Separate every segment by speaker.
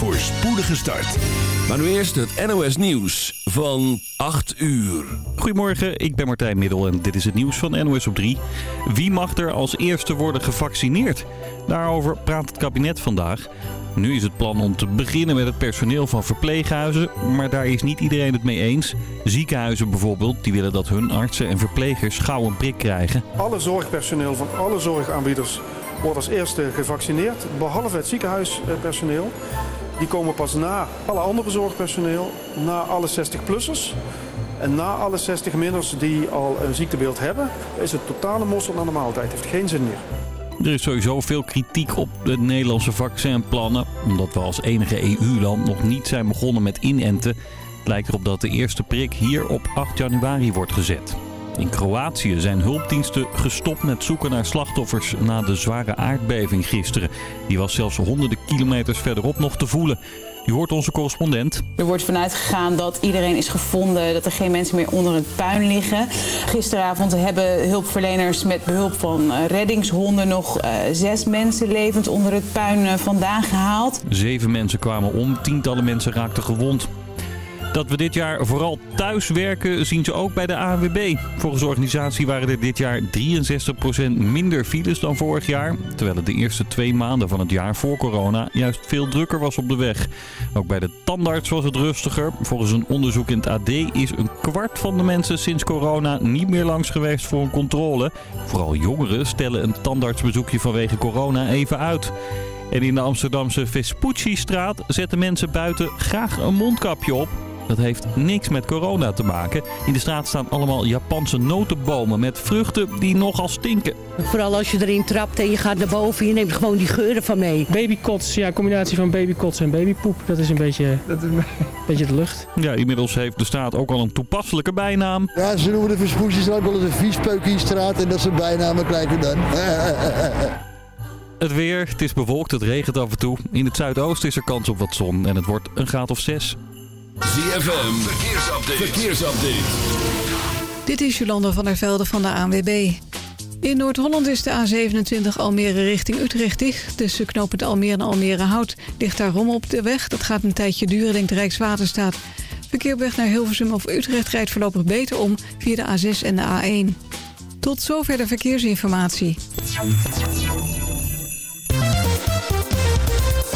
Speaker 1: voor spoedige start.
Speaker 2: Maar nu eerst het NOS Nieuws van 8 uur.
Speaker 3: Goedemorgen, ik ben Martijn Middel en dit is het nieuws van NOS op 3. Wie mag er als eerste worden gevaccineerd? Daarover praat het kabinet vandaag. Nu is het plan om te beginnen met het personeel van verpleeghuizen, maar daar is niet iedereen het mee eens. Ziekenhuizen bijvoorbeeld, die willen dat hun artsen en verplegers gauw een prik krijgen.
Speaker 4: Alle zorgpersoneel van alle zorgaanbieders wordt als eerste gevaccineerd, behalve het ziekenhuispersoneel. Die komen pas na alle andere zorgpersoneel, na alle 60-plussers. En na alle 60-minners die al een ziektebeeld hebben, is het totale mossel aan de maaltijd. Heeft geen zin meer.
Speaker 3: Er is sowieso veel kritiek op de Nederlandse vaccinplannen, omdat we als enige EU-land nog niet zijn begonnen met inenten. lijkt erop dat de eerste prik hier op 8 januari wordt gezet. In Kroatië zijn hulpdiensten gestopt met zoeken naar slachtoffers na de zware aardbeving gisteren. Die was zelfs honderden kilometers verderop nog te voelen. U hoort onze correspondent.
Speaker 5: Er wordt vanuit gegaan dat iedereen is gevonden, dat er geen mensen meer onder het puin liggen. Gisteravond hebben hulpverleners met behulp van eh, reddingshonden nog eh, zes mensen levend onder het puin eh, vandaan gehaald.
Speaker 3: Zeven mensen kwamen om, tientallen mensen raakten gewond. Dat we dit jaar vooral thuis werken zien ze ook bij de AWB. Volgens de organisatie waren er dit jaar 63% minder files dan vorig jaar. Terwijl het de eerste twee maanden van het jaar voor corona juist veel drukker was op de weg. Ook bij de tandarts was het rustiger. Volgens een onderzoek in het AD is een kwart van de mensen sinds corona niet meer langs geweest voor een controle. Vooral jongeren stellen een tandartsbezoekje vanwege corona even uit. En in de Amsterdamse Vespucci-straat zetten mensen buiten graag een mondkapje op. Dat heeft niks met corona te maken. In de straat staan allemaal Japanse notenbomen met vruchten die nogal stinken.
Speaker 6: Vooral als je erin trapt en je gaat naar boven, je neemt gewoon die geuren van mee.
Speaker 7: Babykots, ja, combinatie van babykots en babypoep. Dat is een beetje, dat is een beetje de lucht.
Speaker 3: Ja, inmiddels heeft de straat ook al een toepasselijke bijnaam.
Speaker 8: Ja, ze noemen de verspoesjes ook wel eens een straat en dat ze bijnamen krijgen dan.
Speaker 3: Het weer, het is bewolkt, het regent af en toe. In het zuidoosten is er kans op wat zon en het wordt een graad of zes.
Speaker 1: ZFM, verkeersupdate. verkeersupdate.
Speaker 9: Dit is Jolanda van der Velde van de ANWB. In Noord-Holland is de A27 Almere richting Utrecht dicht. Tussen de Almere en Almere Hout ligt daar op de weg. Dat gaat een tijdje duren, denkt Rijkswaterstaat. Verkeerweg naar Hilversum of Utrecht rijdt voorlopig beter om via de A6 en de A1. Tot zover de verkeersinformatie.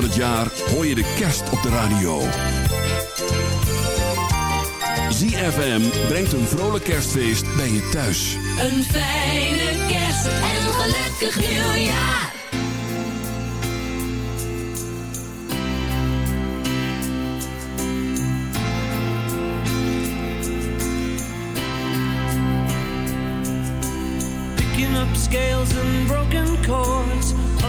Speaker 1: van het jaar hoor je de kerst op de radio. ZFM brengt een vrolijk kerstfeest bij je thuis.
Speaker 10: Een fijne kerst en een gelukkig nieuwjaar.
Speaker 11: Picking up scales and broken chords.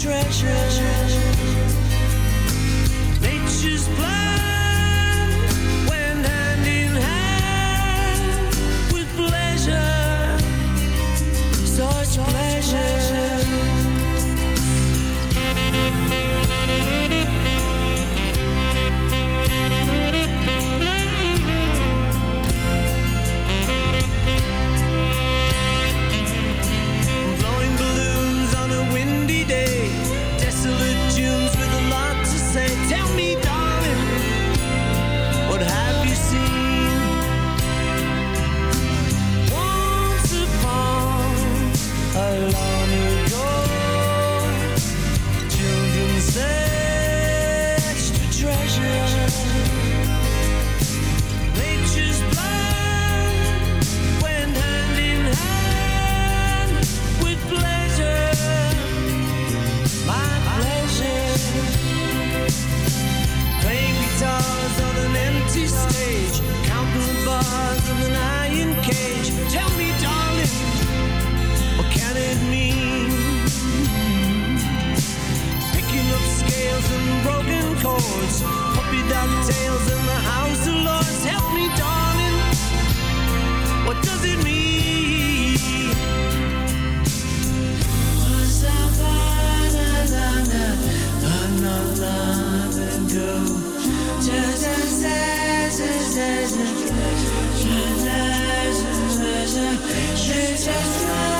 Speaker 11: treasure. Nature's blood. swords, puppy dog tails in the House of Lords. Help me, darling, what does it mean? Was I not long ago? Just as, as, as, as, as, as, as, as, as, as, as, as, as, as,
Speaker 12: as, as, as, as, as,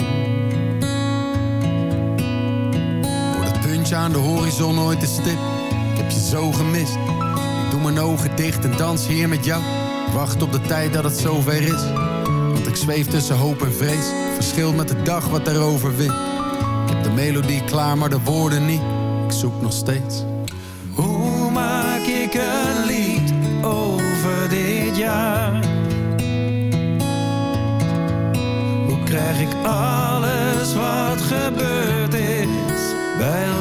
Speaker 13: aan de horizon, ooit te stip. Ik heb je zo gemist. Ik doe mijn ogen dicht en dans hier met jou. wacht op de tijd dat het zover is. Want ik zweef tussen hoop en vrees. Verschilt met de dag wat erover wint. Ik heb de melodie klaar, maar de woorden niet. Ik zoek nog steeds.
Speaker 12: Hoe maak ik een lied over dit jaar? Hoe krijg ik alles wat gebeurt?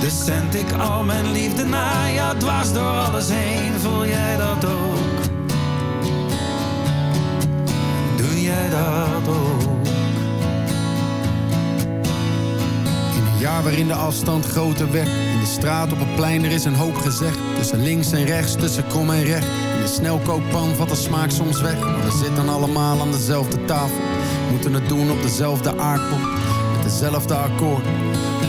Speaker 12: Dus zend ik al mijn liefde naar jou dwars door alles heen. Voel jij dat ook? Doe jij dat ook?
Speaker 13: In een jaar waarin de afstand groter werd. In de straat op het plein, er is een hoop gezegd. Tussen links en rechts, tussen kom en recht. In de snelkooppan, wat de smaak soms weg. Maar we zitten allemaal aan dezelfde tafel. Moeten het doen op dezelfde aardbol. Met dezelfde akkoord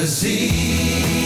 Speaker 12: never
Speaker 1: see.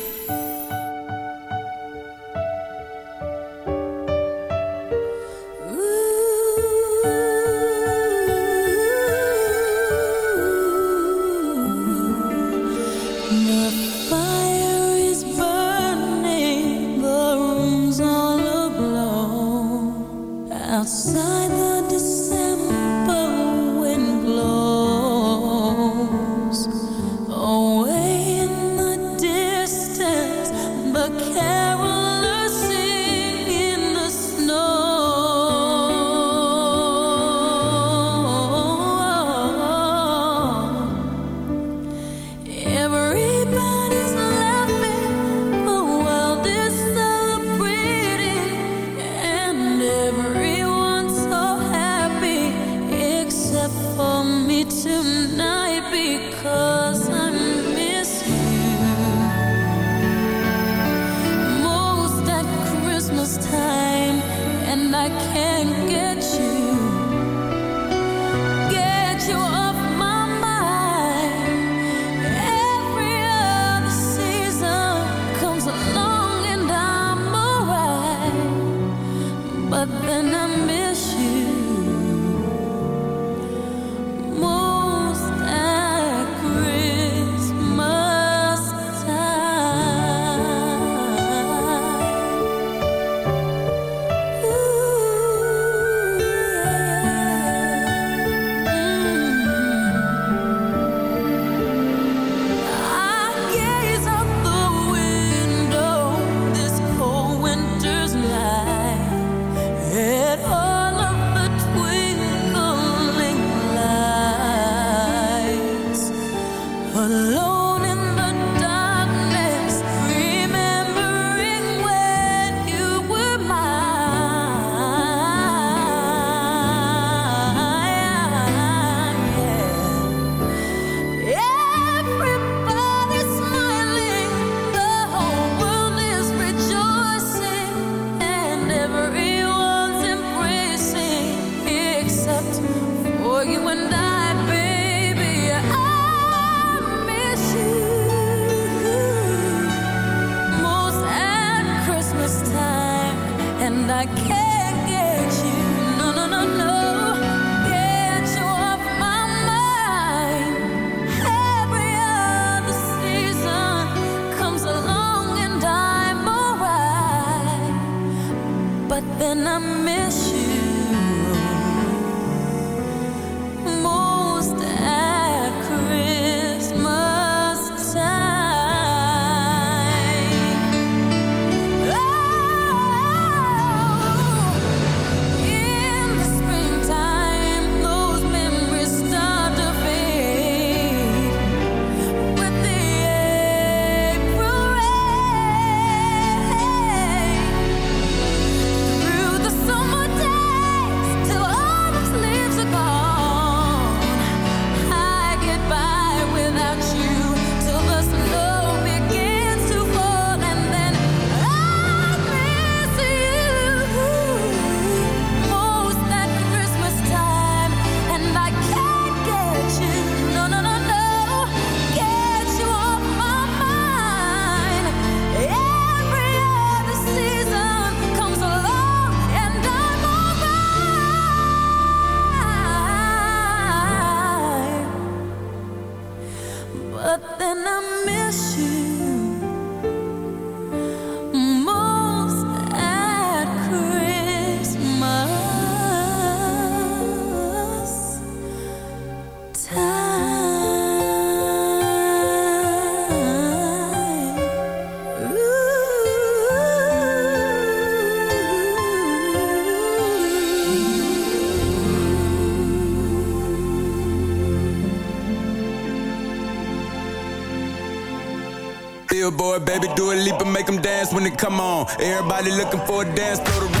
Speaker 14: and
Speaker 15: make them dance when they come on. Everybody looking for a dance,
Speaker 16: throw the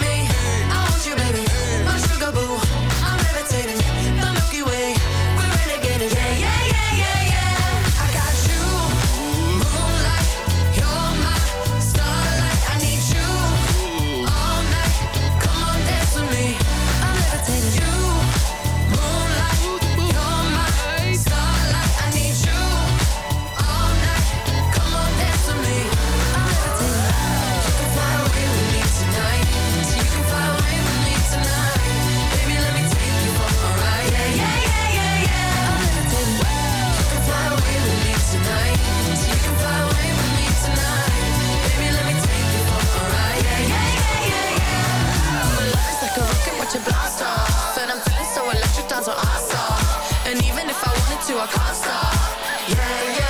Speaker 16: Yeah yeah yeah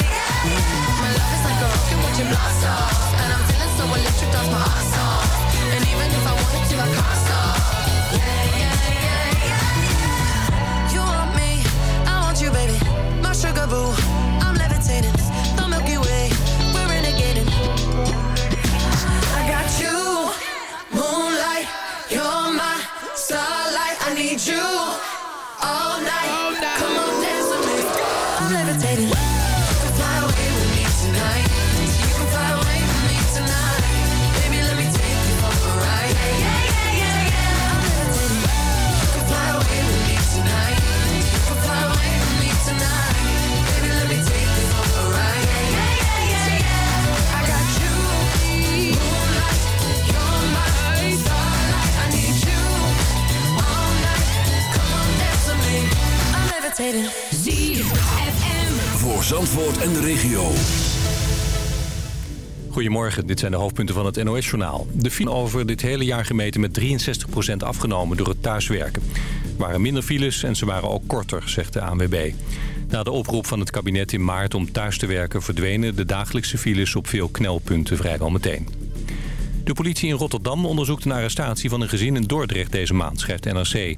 Speaker 16: yeah, my love is like a rocket watching blast off, and I'm feeling so electric, I'm my eyes off, and even if I wanted to, I can't stop. Yeah yeah yeah yeah, you want me, I want you, baby, my sugar sugarboo. I'm levitating
Speaker 17: Goedemorgen, dit zijn de hoofdpunten van het NOS-journaal. De file over dit hele jaar gemeten met 63% afgenomen door het thuiswerken. Er waren minder files en ze waren ook korter, zegt de ANWB. Na de oproep van het kabinet in maart om thuis te werken... verdwenen de dagelijkse files op veel knelpunten vrijwel meteen. De politie in Rotterdam onderzoekt een arrestatie van een gezin in Dordrecht deze maand, schrijft NRC.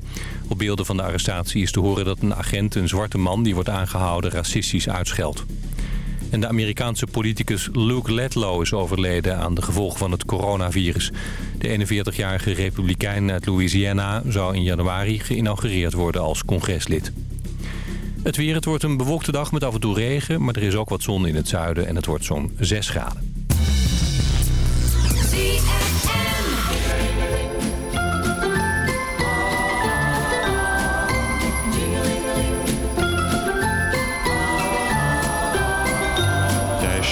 Speaker 17: Op beelden van de arrestatie is te horen dat een agent, een zwarte man die wordt aangehouden, racistisch uitscheldt. En de Amerikaanse politicus Luke Ledlow is overleden aan de gevolgen van het coronavirus. De 41-jarige republikein uit Louisiana zou in januari geïnaugureerd worden als congreslid. Het weer, het wordt een bewolkte dag met af en toe regen, maar er is ook wat zon in het zuiden en het wordt zo'n 6 graden.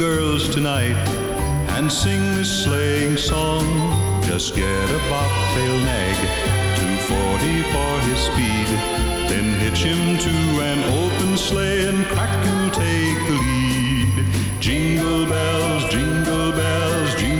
Speaker 3: girls tonight and sing this sleighing song. Just get a bobtail nag, 240 for his speed. Then hitch him to an open sleigh and crack, you'll take the lead. Jingle bells, jingle bells, jingle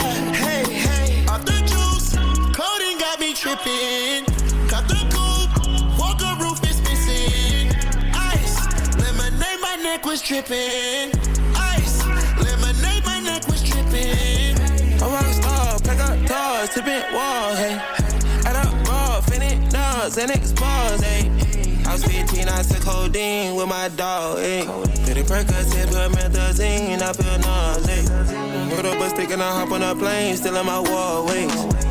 Speaker 18: was dripping. Ice, lemonade, my neck was dripping.
Speaker 19: I rock star, pack up doors, tipping walls, hey. Add up raw, finish dogs, and expose, hey. I was 15, I said codeine with my dog, ayy. Pretty Percocet, put methazine, I feel nauseous. Put up a stick and I hop on a plane, still in my wall, wait.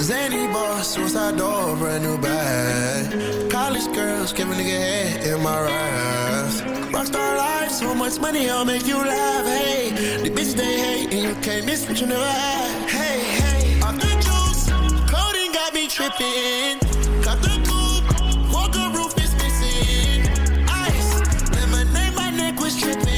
Speaker 18: Zany bar, suicide door, brand new bag. College girls, give a nigga head in my raps. Rockstar life, so much money, I'll make you laugh. Hey, the bitches they hate, and you can't miss what you never had. Hey, hey, off the juice, coding got me tripping. Got the coupe, walker roof is missing. Ice, lemonade, my neck was tripping.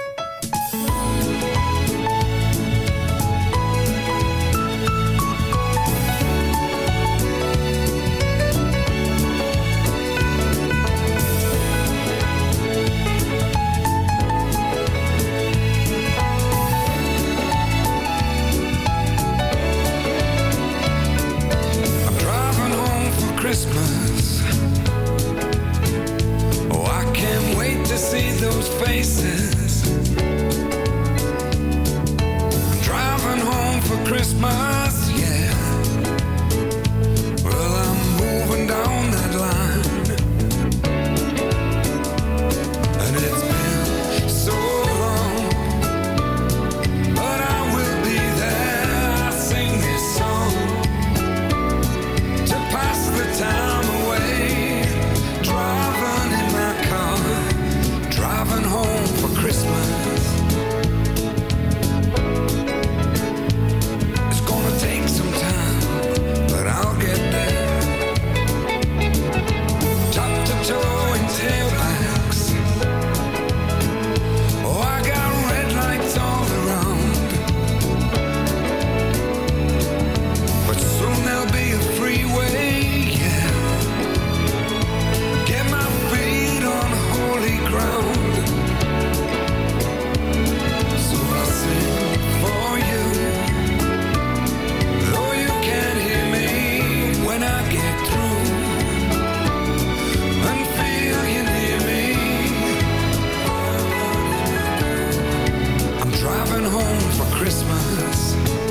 Speaker 20: faces dance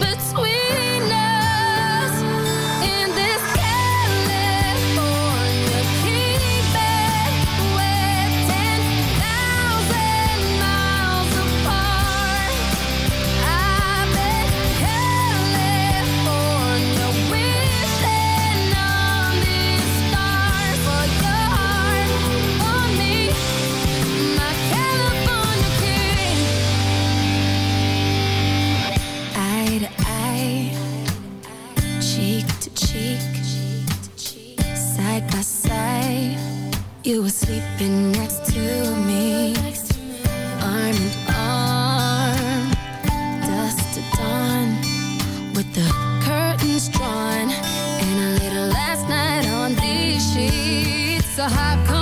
Speaker 21: sleeping next to me Arm in arm Dusk to dawn With the curtains drawn And a little last night on these sheets So how come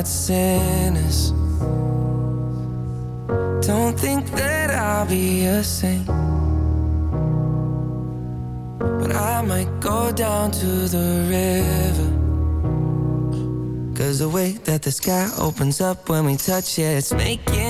Speaker 16: not sinners. Don't think that I'll be a saint. But I might go down to the river. Cause the way that the sky opens up when we touch it, it's making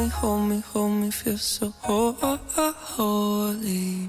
Speaker 16: me, hold me, hold me, feel so ho- ho- holy.